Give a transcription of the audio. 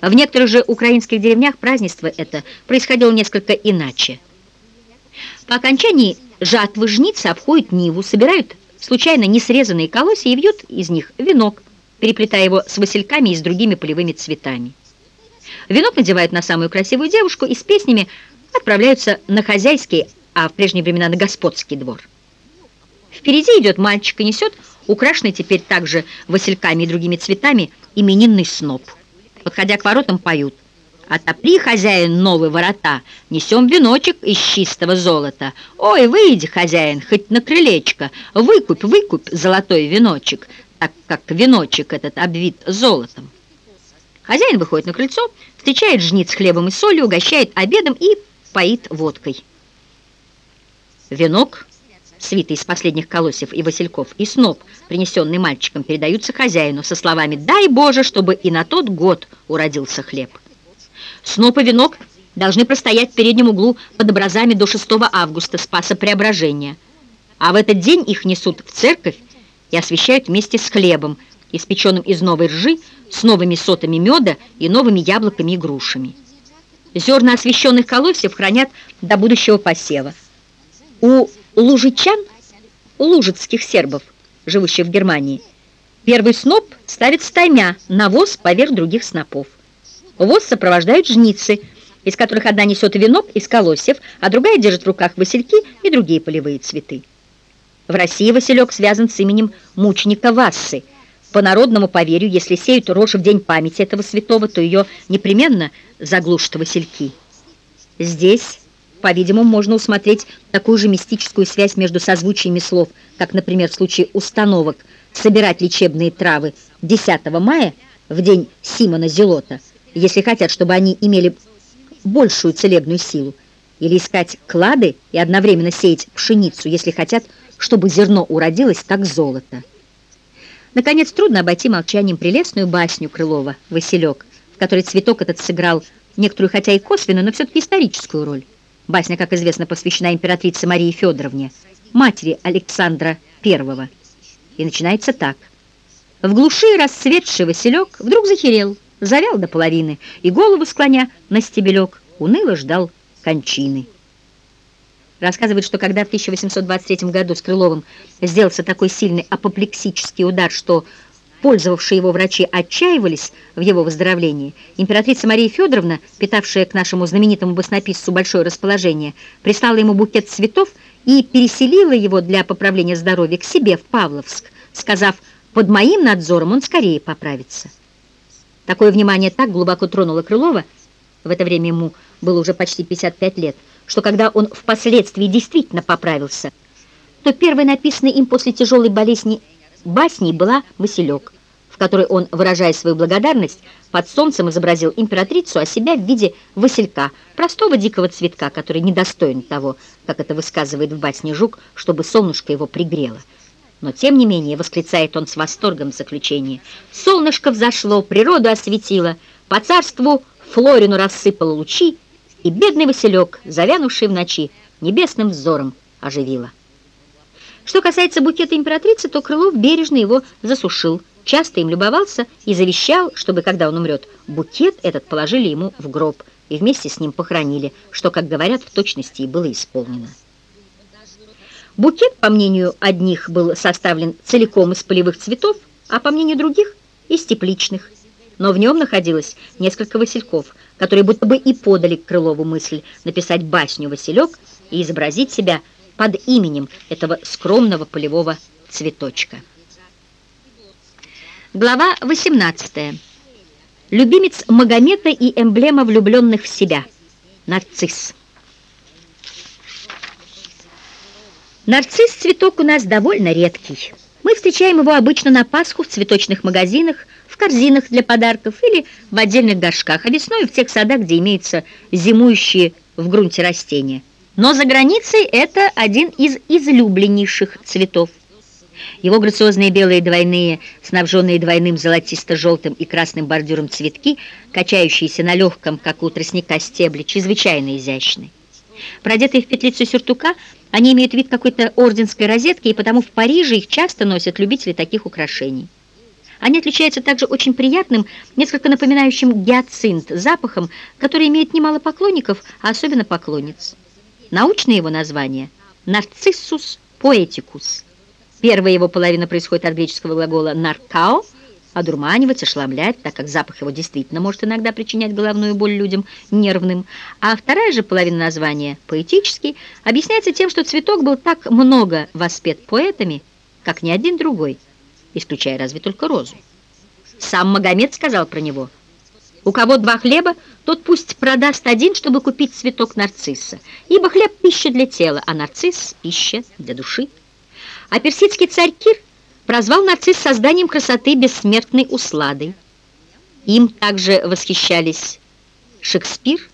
В некоторых же украинских деревнях празднество это происходило несколько иначе. По окончании жатвы жницы обходят ниву, собирают случайно несрезанные колосья и вьют из них венок, переплетая его с васильками и с другими полевыми цветами. Венок надевают на самую красивую девушку и с песнями отправляются на хозяйский, а в прежние времена на господский двор. Впереди идет мальчик и несет украшенный теперь также васильками и другими цветами именинный сноп. Подходя к воротам, поют «Отопри, хозяин, новые ворота, несем веночек из чистого золота. Ой, выйди, хозяин, хоть на крылечко, выкупь, выкупь золотой веночек, так как веночек этот обвит золотом». Хозяин выходит на крыльцо, встречает жниц хлебом и солью, угощает обедом и поит водкой. Венок свитый из последних колосьев и васильков, и сноп, принесенный мальчиком, передаются хозяину со словами «Дай Боже, чтобы и на тот год уродился хлеб». Сноп и венок должны простоять в переднем углу под образами до 6 августа Спаса Преображения, а в этот день их несут в церковь и освещают вместе с хлебом, испеченным из новой ржи, с новыми сотами меда и новыми яблоками и грушами. Зерна освященных колосьев хранят до будущего посева. У лужичан, лужицких сербов, живущих в Германии, первый сноп ставит стаймя на воз поверх других снопов. Воз сопровождают жницы, из которых одна несет венок из колосьев, а другая держит в руках васильки и другие полевые цветы. В России василек связан с именем мученика Вассы. По народному поверью, если сеют рожь в день памяти этого святого, то ее непременно заглушат васильки. Здесь по-видимому, можно усмотреть такую же мистическую связь между созвучиями слов, как, например, в случае установок собирать лечебные травы 10 мая, в день Симона Зелота, если хотят, чтобы они имели большую целебную силу, или искать клады и одновременно сеять пшеницу, если хотят, чтобы зерно уродилось, как золото. Наконец, трудно обойти молчанием прелестную басню Крылова «Василек», в которой цветок этот сыграл некоторую, хотя и косвенную, но все-таки историческую роль. Басня, как известно, посвящена императрице Марии Федоровне, матери Александра I. И начинается так. В глуши расцветший Василек вдруг захерел, завял до половины, и голову склоня на стебелек уныло ждал кончины. Рассказывает, что когда в 1823 году с Крыловым сделался такой сильный апоплексический удар, что пользовавшие его врачи отчаивались в его выздоровлении, императрица Мария Федоровна, питавшая к нашему знаменитому баснописцу большое расположение, прислала ему букет цветов и переселила его для поправления здоровья к себе в Павловск, сказав, под моим надзором он скорее поправится. Такое внимание так глубоко тронуло Крылова, в это время ему было уже почти 55 лет, что когда он впоследствии действительно поправился, то первый написанный им после тяжелой болезни басней была «Василек», в которой он, выражая свою благодарность, под солнцем изобразил императрицу, а себя в виде василька, простого дикого цветка, который недостоин того, как это высказывает в басне Жук, чтобы солнышко его пригрело. Но, тем не менее, восклицает он с восторгом в заключении, «Солнышко взошло, природу осветило, по царству Флорину рассыпало лучи, и бедный Василек, завянувший в ночи, небесным взором оживило». Что касается букета императрицы, то Крылов бережно его засушил, часто им любовался и завещал, чтобы, когда он умрет, букет этот положили ему в гроб и вместе с ним похоронили, что, как говорят, в точности и было исполнено. Букет, по мнению одних, был составлен целиком из полевых цветов, а по мнению других – из тепличных. Но в нем находилось несколько васильков, которые будто бы и подали к Крылову мысль написать басню «Василек» и изобразить себя – под именем этого скромного полевого цветочка. Глава 18. Любимец Магомета и эмблема влюбленных в себя. Нарцисс. Нарцисс цветок у нас довольно редкий. Мы встречаем его обычно на Пасху в цветочных магазинах, в корзинах для подарков или в отдельных горшках, а весной в тех садах, где имеются зимующие в грунте растения. Но за границей это один из излюбленнейших цветов. Его грациозные белые двойные, снабженные двойным золотисто-желтым и красным бордюром цветки, качающиеся на легком, как у тростника, стебле, чрезвычайно изящны. Продетые в петлицу сюртука, они имеют вид какой-то орденской розетки, и потому в Париже их часто носят любители таких украшений. Они отличаются также очень приятным, несколько напоминающим гиацинт, запахом, который имеет немало поклонников, а особенно поклонниц. Научное его название – нарциссус поэтикус. Первая его половина происходит от греческого глагола «наркао» – одурманивать, ошеломлять, так как запах его действительно может иногда причинять головную боль людям нервным. А вторая же половина названия, поэтический, объясняется тем, что цветок был так много воспет поэтами, как ни один другой, исключая разве только розу. Сам Магомед сказал про него, «У кого два хлеба, тот пусть продаст один, чтобы купить цветок нарцисса, ибо хлеб – пища для тела, а нарцисс – пища для души». А персидский царь Кир прозвал нарцисс созданием красоты бессмертной усладой. Им также восхищались Шекспир